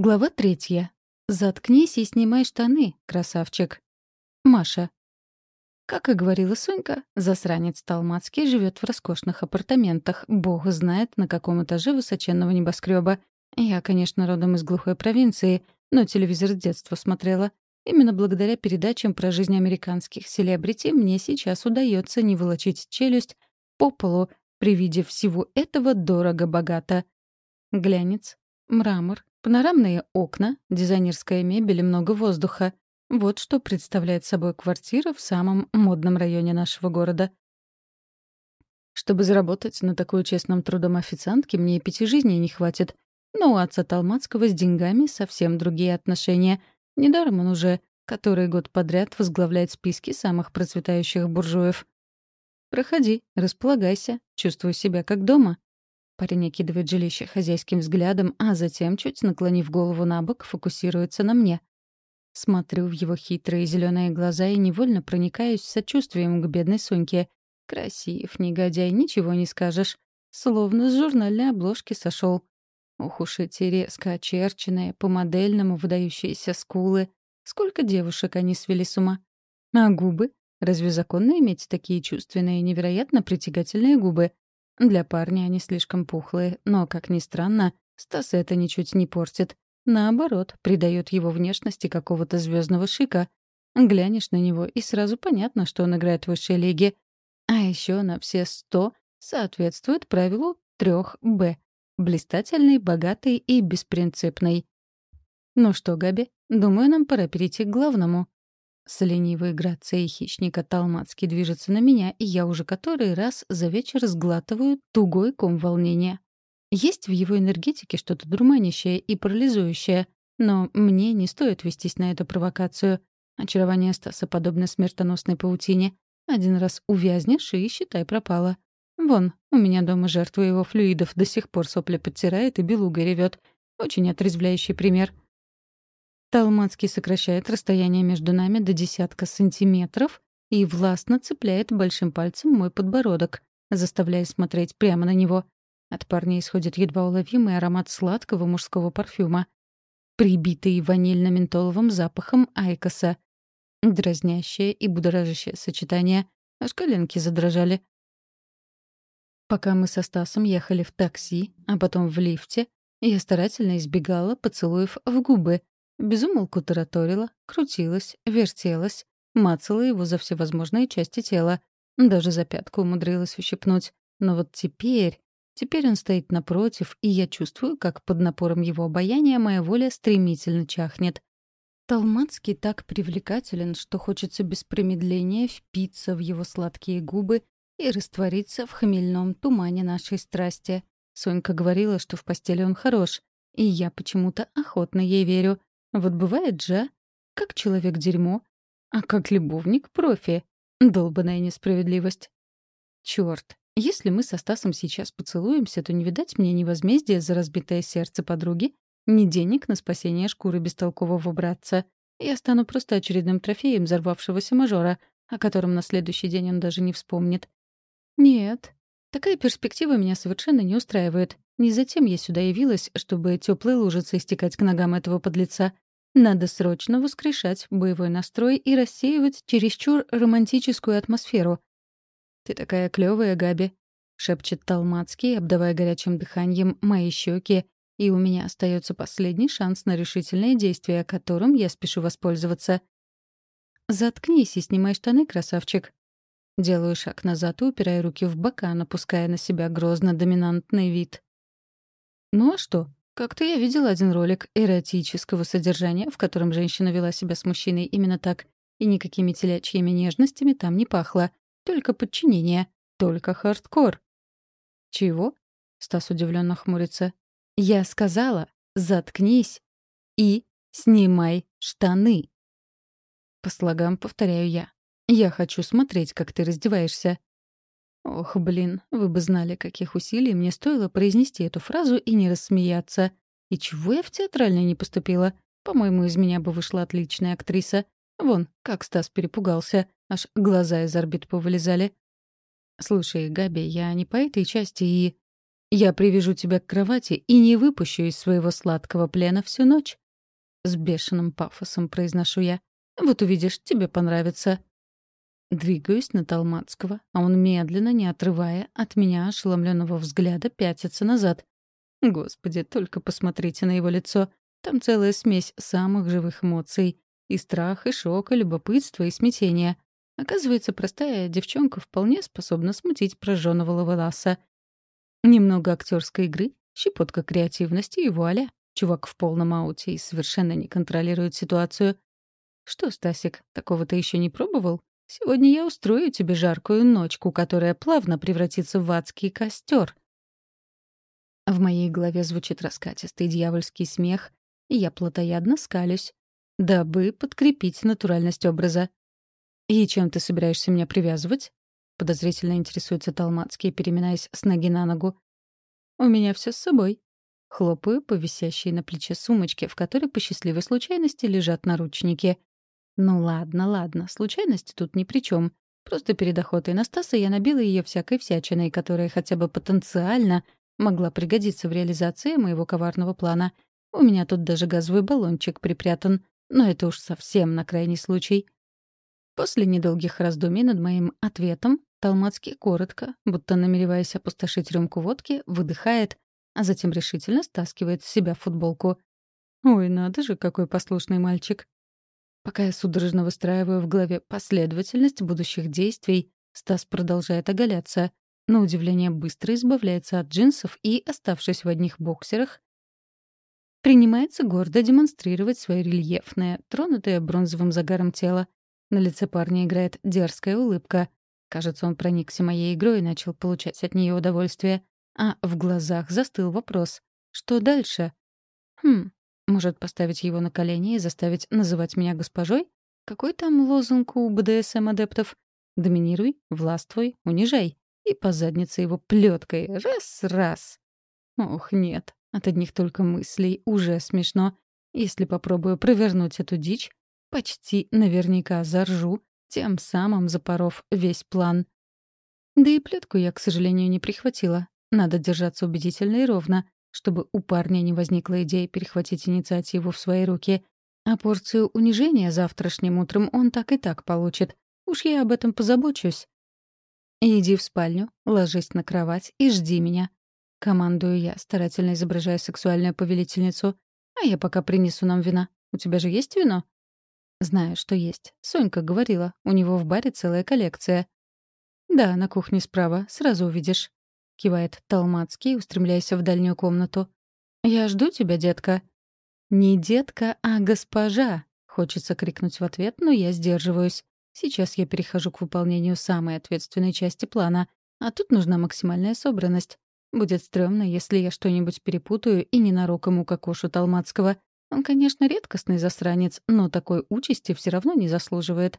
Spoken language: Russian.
Глава третья. «Заткнись и снимай штаны, красавчик». Маша. Как и говорила Сонька, засранец Талмацкий живет в роскошных апартаментах, бог знает, на каком этаже высоченного небоскреба. Я, конечно, родом из глухой провинции, но телевизор с детства смотрела. Именно благодаря передачам про жизнь американских селебрити мне сейчас удается не волочить челюсть по полу при виде всего этого дорого-богато. Глянец, мрамор, Панорамные окна, дизайнерская мебель и много воздуха. Вот что представляет собой квартира в самом модном районе нашего города. Чтобы заработать на такую честным трудом официантки, мне и пяти жизней не хватит. Но у отца Талмацкого с деньгами совсем другие отношения. Недаром он уже который год подряд возглавляет списки самых процветающих буржуев. «Проходи, располагайся, чувствуй себя как дома», Парень окидывает жилище хозяйским взглядом, а затем, чуть наклонив голову на бок, фокусируется на мне. Смотрю в его хитрые зеленые глаза и невольно проникаюсь сочувствием к бедной Соньке. Красив, негодяй, ничего не скажешь. Словно с журнальной обложки сошел. Ух уж эти резко очерченные, по-модельному выдающиеся скулы. Сколько девушек они свели с ума. А губы? Разве законно иметь такие чувственные, невероятно притягательные губы? Для парня они слишком пухлые, но, как ни странно, Стас это ничуть не портит. Наоборот, придает его внешности какого-то звездного шика. Глянешь на него, и сразу понятно, что он играет в высшей лиге. А еще на все сто соответствует правилу трех «Б» — блистательный, богатый и беспринципный. Ну что, Габи, думаю, нам пора перейти к главному. С ленивой грацией хищника Талмацкий движется на меня, и я уже который раз за вечер сглатываю тугой ком волнения. Есть в его энергетике что-то дурманящее и парализующее, но мне не стоит вестись на эту провокацию. Очарование Стаса подобно смертоносной паутине. Один раз увязнешь и, считай, пропала. Вон, у меня дома жертва его флюидов до сих пор сопли подтирает и белугой ревет. Очень отрезвляющий пример — Талмацкий сокращает расстояние между нами до десятка сантиметров и властно цепляет большим пальцем мой подбородок, заставляя смотреть прямо на него. От парня исходит едва уловимый аромат сладкого мужского парфюма, прибитый ванильно-ментоловым запахом айкоса. Дразнящее и будоражащее сочетание. Аж коленки задрожали. Пока мы со Стасом ехали в такси, а потом в лифте, я старательно избегала поцелуев в губы, Безумолку тараторила, крутилась, вертелась, мацала его за всевозможные части тела. Даже за пятку умудрилась ущипнуть. Но вот теперь... Теперь он стоит напротив, и я чувствую, как под напором его обаяния моя воля стремительно чахнет. Талмацкий так привлекателен, что хочется без промедления впиться в его сладкие губы и раствориться в хмельном тумане нашей страсти. Сонька говорила, что в постели он хорош, и я почему-то охотно ей верю. Вот бывает же? Как человек-дерьмо, а как любовник-профи. Долбаная несправедливость. Чёрт, если мы со Стасом сейчас поцелуемся, то не видать мне ни возмездия за разбитое сердце подруги, ни денег на спасение шкуры бестолкового братца. Я стану просто очередным трофеем взорвавшегося мажора, о котором на следующий день он даже не вспомнит. Нет, такая перспектива меня совершенно не устраивает. Не затем я сюда явилась, чтобы теплые лужицы истекать к ногам этого подлеца. Надо срочно воскрешать боевой настрой и рассеивать чересчур романтическую атмосферу. «Ты такая клёвая, Габи», — шепчет Талмацкий, обдавая горячим дыханием мои щеки, и у меня остается последний шанс на решительное действие, которым я спешу воспользоваться. «Заткнись и снимай штаны, красавчик». Делаю шаг назад и упираю руки в бока, напуская на себя грозно-доминантный вид. Ну а что? Как-то я видела один ролик эротического содержания, в котором женщина вела себя с мужчиной именно так, и никакими телячьими нежностями там не пахло. Только подчинение, только хардкор. «Чего?» — Стас удивленно хмурится. «Я сказала, заткнись и снимай штаны». По слогам повторяю я. «Я хочу смотреть, как ты раздеваешься». Ох, блин, вы бы знали, каких усилий мне стоило произнести эту фразу и не рассмеяться. И чего я в театральной не поступила? По-моему, из меня бы вышла отличная актриса. Вон, как Стас перепугался, аж глаза из орбит повылезали. «Слушай, Габи, я не по этой части и...» Я привяжу тебя к кровати и не выпущу из своего сладкого плена всю ночь. С бешеным пафосом произношу я. Вот увидишь, тебе понравится. Двигаюсь на Талмацкого, а он медленно, не отрывая от меня ошеломленного взгляда, пятится назад. Господи, только посмотрите на его лицо. Там целая смесь самых живых эмоций. И страх, и шок, и любопытство, и смятение. Оказывается, простая девчонка вполне способна смутить прожженного лавеласа. Немного актерской игры, щепотка креативности и вуаля. Чувак в полном ауте и совершенно не контролирует ситуацию. Что, Стасик, такого ты еще не пробовал? Сегодня я устрою тебе жаркую ночку, которая плавно превратится в адский костер. В моей голове звучит раскатистый дьявольский смех, и я плотоядно скалюсь, дабы подкрепить натуральность образа. «И чем ты собираешься меня привязывать?» — подозрительно интересуется Талмацкий, переминаясь с ноги на ногу. «У меня все с собой». Хлопаю по висящей на плече сумочке, в которой по счастливой случайности лежат наручники. Ну ладно, ладно, случайности тут ни при чем. Просто перед охотой на Стаса я набила ее всякой всячиной, которая хотя бы потенциально могла пригодиться в реализации моего коварного плана. У меня тут даже газовый баллончик припрятан, но это уж совсем на крайний случай. После недолгих раздумий над моим ответом Талмацкий коротко, будто намереваясь опустошить рюмку водки, выдыхает, а затем решительно стаскивает с себя футболку. Ой, надо же, какой послушный мальчик. Пока я судорожно выстраиваю в голове последовательность будущих действий, Стас продолжает оголяться. На удивление быстро избавляется от джинсов и, оставшись в одних боксерах, принимается гордо демонстрировать свое рельефное, тронутое бронзовым загаром тело. На лице парня играет дерзкая улыбка. Кажется, он проникся моей игрой и начал получать от нее удовольствие. А в глазах застыл вопрос. Что дальше? Хм, может, поставить его на колени и заставить называть меня госпожой? Какой там лозунг у БДСМ-адептов? Доминируй, властвуй, унижай. И по заднице его плеткой. Раз-раз. Ох, нет. От одних только мыслей уже смешно. Если попробую провернуть эту дичь, Почти наверняка заржу, тем самым запоров весь план. Да и плетку я, к сожалению, не прихватила. Надо держаться убедительно и ровно, чтобы у парня не возникла идея перехватить инициативу в свои руки. А порцию унижения завтрашним утром он так и так получит. Уж я об этом позабочусь. «Иди в спальню, ложись на кровать и жди меня», — командую я, старательно изображая сексуальную повелительницу. «А я пока принесу нам вина. У тебя же есть вино?» Знаю, что есть. Сонька говорила, у него в баре целая коллекция. «Да, на кухне справа, сразу увидишь», — кивает Талмацкий, устремляясь в дальнюю комнату. «Я жду тебя, детка». «Не детка, а госпожа», — хочется крикнуть в ответ, но я сдерживаюсь. Сейчас я перехожу к выполнению самой ответственной части плана, а тут нужна максимальная собранность. Будет стрёмно, если я что-нибудь перепутаю и ненароком укокошу Талмацкого. Он, конечно, редкостный засранец, но такой участи все равно не заслуживает.